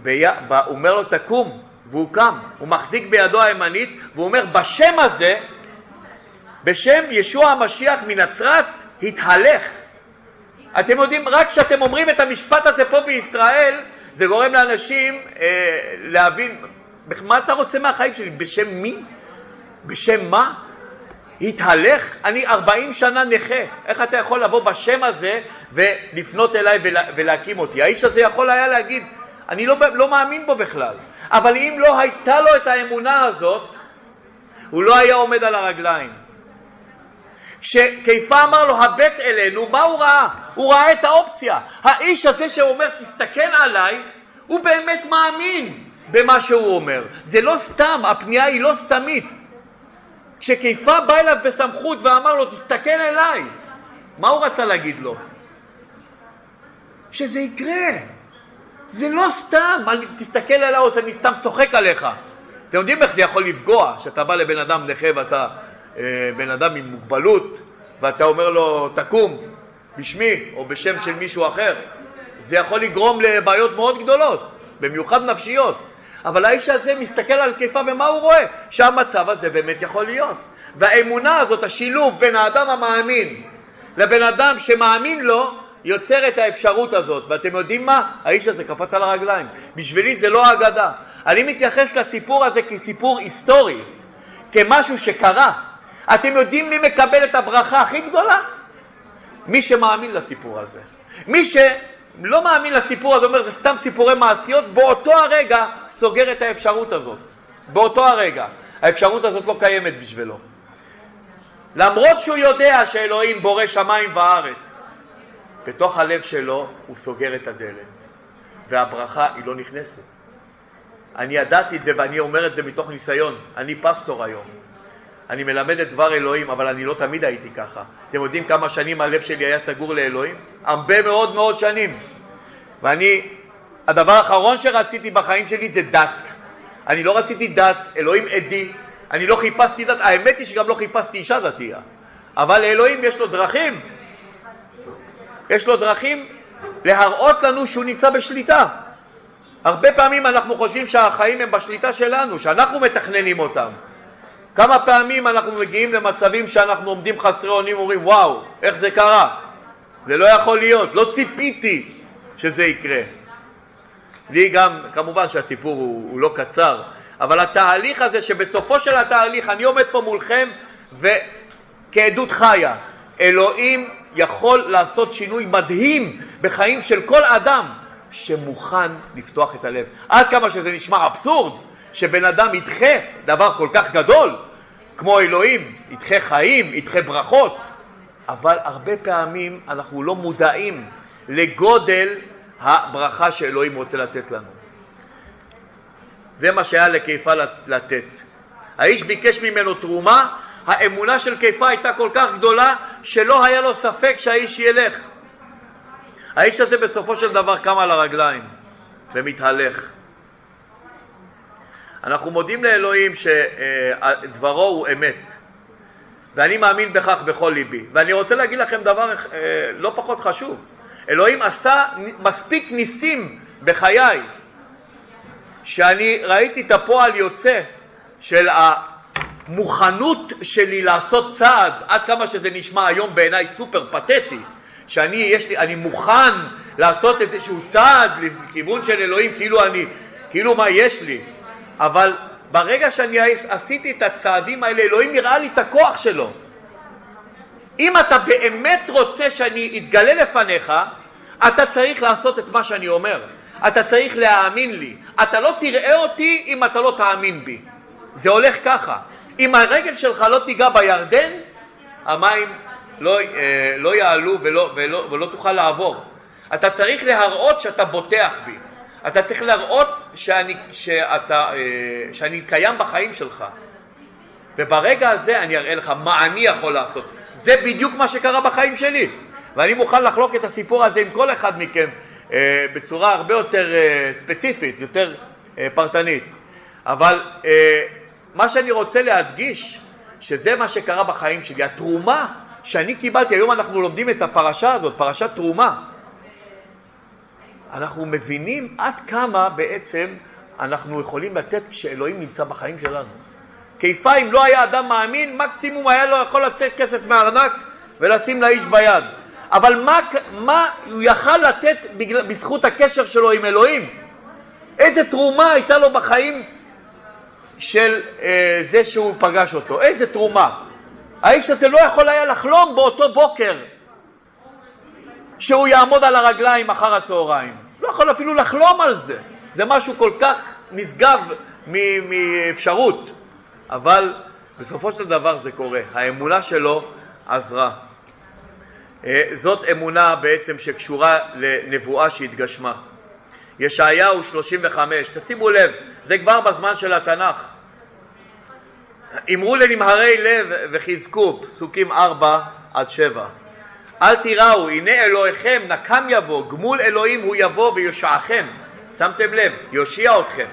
בי... אומר לו תקום, והוא קם, הוא מחזיק בידו הימנית והוא אומר בשם הזה, בשם ישוע המשיח מנצרת, התהלך. אתם יודעים, רק כשאתם אומרים את המשפט הזה פה בישראל, זה גורם לאנשים אה, להבין, מה אתה רוצה מהחיים שלי? בשם מי? בשם מה? התהלך? אני 40 שנה נכה, איך אתה יכול לבוא בשם הזה ולפנות אליי ולה, ולהקים אותי? האיש הזה יכול היה להגיד, אני לא, לא מאמין בו בכלל, אבל אם לא הייתה לו את האמונה הזאת, הוא לא היה עומד על הרגליים. כשקיפה אמר לו הבט אלינו, מה הוא ראה? הוא ראה את האופציה. האיש הזה שאומר תסתכל עליי, הוא באמת מאמין במה שהוא אומר. זה לא סתם, הפנייה היא לא סתמית. כשקיפה בא אליו בסמכות ואמר לו תסתכל אליי, מה הוא רצה להגיד לו? שזה יקרה. זה לא סתם, תסתכל עליי או שאני סתם צוחק עליך. אתם יודעים איך זה יכול לפגוע, שאתה בא לבן אדם נכה ואתה אה, בן אדם עם מוגבלות ואתה אומר לו תקום בשמי או בשם של מישהו אחר, זה יכול לגרום לבעיות מאוד גדולות, במיוחד נפשיות. אבל האיש הזה מסתכל על כיפה ומה הוא רואה? שהמצב הזה באמת יכול להיות. והאמונה הזאת, השילוב בין האדם המאמין לבן אדם שמאמין לו, יוצר את האפשרות הזאת. ואתם יודעים מה? האיש הזה קפץ על הרגליים. בשבילי זה לא אגדה. אני מתייחס לסיפור הזה כסיפור היסטורי, כמשהו שקרה. אתם יודעים מי מקבל את הברכה הכי גדולה? מי שמאמין לסיפור הזה. מי שלא מאמין לסיפור הזה, אומר זה סתם סיפורי מעשיות, באותו הרגע סוגר את האפשרות הזאת. באותו הרגע. האפשרות הזאת לא קיימת בשבילו. למרות שהוא יודע שאלוהים בורא שמיים וארץ, בתוך הלב שלו הוא סוגר את הדלת, והברכה היא לא נכנסת. אני ידעתי את זה ואני אומר את זה מתוך ניסיון. אני פסטור היום. אני מלמד את דבר אלוהים, אבל אני לא תמיד הייתי ככה. אתם יודעים כמה שנים הלב שלי היה סגור לאלוהים? הרבה מאוד מאוד שנים. ואני, הדבר האחרון שרציתי בחיים שלי זה דת. אני לא רציתי דת, אלוהים עדי, אני לא חיפשתי דת, האמת היא שגם לא חיפשתי אישה דתייה. אבל לאלוהים יש לו דרכים. יש לו דרכים להראות לנו שהוא נמצא בשליטה. הרבה פעמים אנחנו חושבים שהחיים הם בשליטה שלנו, שאנחנו מתכננים אותם. כמה פעמים אנחנו מגיעים למצבים שאנחנו עומדים חסרי אונים ואומרים וואו, איך זה קרה? זה לא יכול להיות, לא ציפיתי שזה יקרה. לי גם, כמובן שהסיפור הוא, הוא לא קצר, אבל התהליך הזה שבסופו של התהליך אני עומד פה מולכם וכעדות חיה, אלוהים יכול לעשות שינוי מדהים בחיים של כל אדם שמוכן לפתוח את הלב. עד כמה שזה נשמע אבסורד שבן אדם ידחה דבר כל כך גדול, כמו אלוהים, ידחה חיים, ידחה ברכות, אבל הרבה פעמים אנחנו לא מודעים לגודל הברכה שאלוהים רוצה לתת לנו. זה מה שהיה לקיפה לתת. האיש ביקש ממנו תרומה, האמונה של קיפה הייתה כל כך גדולה שלא היה לו ספק שהאיש ילך. האיש הזה בסופו של דבר קם על הרגליים ומתהלך. אנחנו מודים לאלוהים שדברו הוא אמת, ואני מאמין בכך בכל ליבי. ואני רוצה להגיד לכם דבר אה, לא פחות חשוב. אלוהים עשה מספיק ניסים בחיי, שאני ראיתי את הפועל יוצא של המוכנות שלי לעשות צעד, עד כמה שזה נשמע היום בעיניי סופר פתטי, שאני יש לי, אני מוכן לעשות איזשהו צעד לכיוון של אלוהים כאילו אני, כאילו מה יש לי, אבל ברגע שאני עשיתי את הצעדים האלה, אלוהים יראה לי את הכוח שלו. אם אתה באמת רוצה שאני אתגלה לפניך, אתה צריך לעשות את מה שאני אומר. אתה צריך להאמין לי. אתה לא תראה אותי אם אתה לא תאמין בי. זה הולך ככה. אם הרגל שלך לא תיגע בירדן, המים לא, אה, לא יעלו ולא, ולא, ולא תוכל לעבור. אתה צריך להראות שאתה בוטח בי. אתה צריך להראות שאני, שאתה, אה, שאני קיים בחיים שלך. וברגע הזה אני אראה לך מה אני יכול לעשות. זה בדיוק מה שקרה בחיים שלי. ואני מוכן לחלוק את הסיפור הזה עם כל אחד מכם אה, בצורה הרבה יותר אה, ספציפית, יותר אה, פרטנית. אבל אה, מה שאני רוצה להדגיש, שזה מה שקרה בחיים שלי. התרומה שאני קיבלתי, היום אנחנו לומדים את הפרשה הזאת, פרשת תרומה. אנחנו מבינים עד כמה בעצם אנחנו יכולים לתת כשאלוהים נמצא בחיים שלנו. קיפה אם לא היה אדם מאמין, מקסימום היה לו יכול לצאת כסף מהארנק ולשים לאיש ביד. אבל מה, מה הוא יכל לתת בגלל, בזכות הקשר שלו עם אלוהים? איזה תרומה הייתה לו בחיים של אה, זה שהוא פגש אותו? איזה תרומה? האיש הזה לא יכול היה לחלום באותו בוקר שהוא יעמוד על הרגליים אחר הצהריים. לא יכול אפילו לחלום על זה. זה משהו כל כך נשגב מאפשרות. אבל בסופו של דבר זה קורה. האמונה שלו עזרה. אה, זאת אמונה בעצם שקשורה לנבואה שהתגשמה. ישעיהו 35, תשימו לב, זה כבר בזמן של התנ"ך. אמרו לנמהרי לב וחזקו, פסוקים 4 עד 7. אל תיראו, הנה אלוהיכם נקם יבוא, גמול אלוהים הוא יבוא ויושעכם. שמתם לב, יושיע אתכם.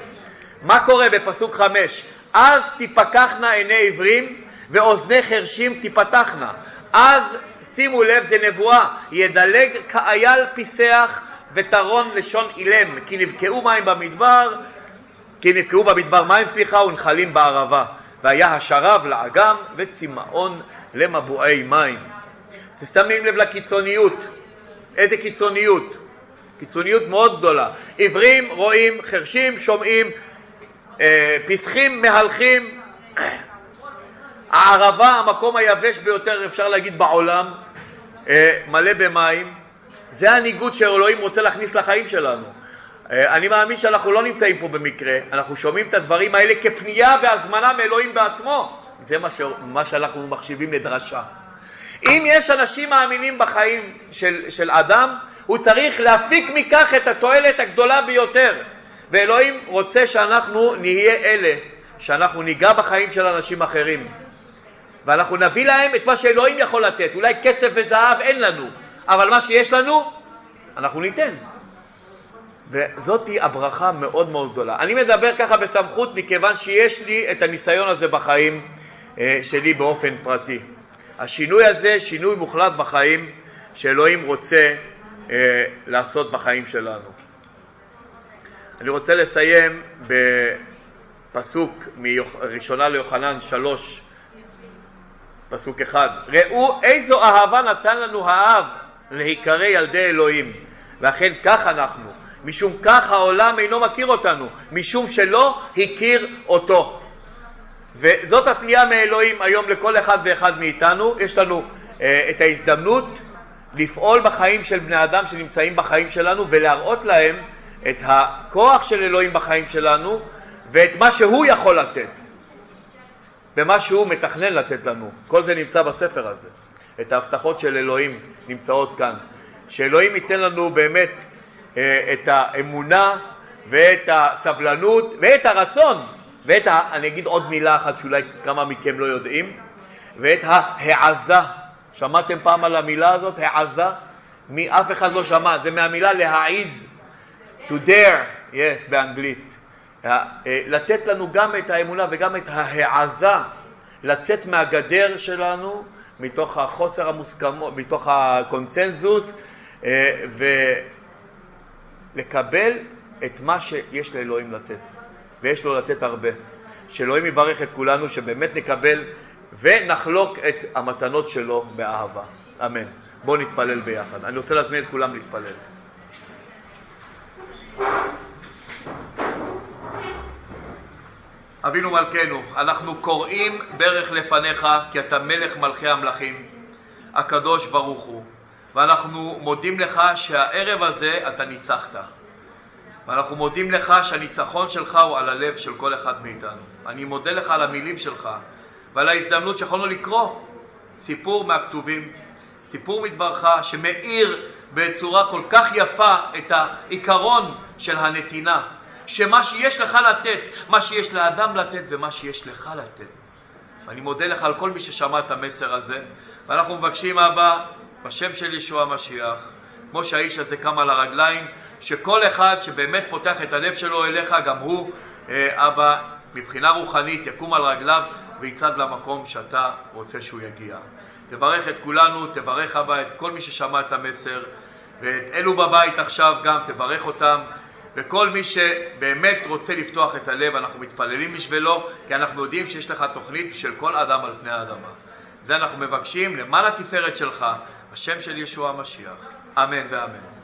מה קורה בפסוק 5? אז תיפקחנה עיני עיוורים ואוזני חרשים תיפתחנה. אז שימו לב, זה נבואה, ידלג כאייל פיסח וטרון לשון אילם, כי נבקעו מים במדבר, כי נבקעו במדבר מים, סליחה, ונחלים בערבה. והיה השרב לאגם וצמאון למבועי מים. זה שמים לב לקיצוניות. איזה קיצוניות? קיצוניות מאוד גדולה. עיוורים רואים, חרשים שומעים, אה, פסחים מהלכים. הערבה, המקום היבש ביותר אפשר להגיד בעולם, אה, מלא במים. זה הניגוד שאלוהים רוצה להכניס לחיים שלנו. אה, אני מאמין שאנחנו לא נמצאים פה במקרה, אנחנו שומעים את הדברים האלה כפנייה והזמנה מאלוהים בעצמו. זה מה, ש... מה שאנחנו מחשיבים לדרשה. אם יש אנשים מאמינים בחיים של, של אדם, הוא צריך להפיק מכך את התועלת הגדולה ביותר. ואלוהים רוצה שאנחנו נהיה אלה, שאנחנו ניגע בחיים של אנשים אחרים. ואנחנו נביא להם את מה שאלוהים יכול לתת. אולי כסף וזהב אין לנו, אבל מה שיש לנו, אנחנו ניתן. וזאתי הברכה מאוד מאוד גדולה. אני מדבר ככה בסמכות מכיוון שיש לי את הניסיון הזה בחיים אה, שלי באופן פרטי. השינוי הזה, שינוי מוחלט בחיים שאלוהים רוצה אה, לעשות בחיים שלנו. אני רוצה לסיים בפסוק מראשונה ליוחנן שלוש, פסוק אחד. ראו איזו אהבה נתן לנו האב להיקרא ילדי אלוהים, ואכן כך אנחנו. משום כך העולם אינו מכיר אותנו, משום שלא הכיר אותו. וזאת הפנייה מאלוהים היום לכל אחד ואחד מאיתנו. יש לנו אה, את ההזדמנות לפעול בחיים של בני אדם שנמצאים בחיים שלנו ולהראות להם את הכוח של אלוהים בחיים שלנו ואת מה שהוא יכול לתת ומה שהוא מתכנן לתת לנו. כל זה נמצא בספר הזה. את ההבטחות של אלוהים נמצאות כאן. שאלוהים ייתן לנו באמת אה, את האמונה ואת הסבלנות ואת הרצון ואת, ה... אני אגיד עוד מילה אחת שאולי כמה מכם לא יודעים, ואת ההעזה. שמעתם פעם על המילה הזאת, העזה? מי, אף אחד לא שמע, זה מהמילה להעיז, to dare, yes, באנגלית. אה, לתת לנו גם את האמונה וגם את ההעזה לצאת מהגדר שלנו, מתוך החוסר המוסכמות, מתוך הקונצנזוס, אה, ולקבל את מה שיש לאלוהים לתת, ויש לו לתת הרבה. שאלוהים יברך את כולנו, שבאמת נקבל ונחלוק את המתנות שלו באהבה. אמן. בואו נתפלל ביחד. אני רוצה להזמין את כולם להתפלל. אבינו מלכנו, אנחנו קוראים ברך לפניך כי אתה מלך מלכי המלכים, הקדוש ברוך הוא, ואנחנו מודים לך שהערב הזה אתה ניצחת. ואנחנו מודים לך שהניצחון שלך הוא על הלב של כל אחד מאיתנו. אני מודה לך על המילים שלך ועל ההזדמנות שיכולנו לקרוא סיפור מהכתובים, סיפור מדברך שמאיר בצורה כל כך יפה את העיקרון של הנתינה, שמה שיש לך לתת, מה שיש לאדם לתת ומה שיש לך לתת. ואני מודה לך על כל מי ששמע את המסר הזה, ואנחנו מבקשים, אבא, בשם של ישוע המשיח, כמו שהאיש הזה קם על הרגליים, שכל אחד שבאמת פותח את הלב שלו אליך, גם הוא, אה, אבא, מבחינה רוחנית, יקום על רגליו ויצעד למקום שאתה רוצה שהוא יגיע. תברך את כולנו, תברך אבא את כל מי ששמע את המסר, ואת אלו בבית עכשיו גם, תברך אותם. וכל מי שבאמת רוצה לפתוח את הלב, אנחנו מתפללים בשבילו, כי אנחנו יודעים שיש לך תוכנית של כל אדם על פני האדמה. זה אנחנו מבקשים למען התפארת שלך, בשם של ישוע המשיח. אמן ואמן.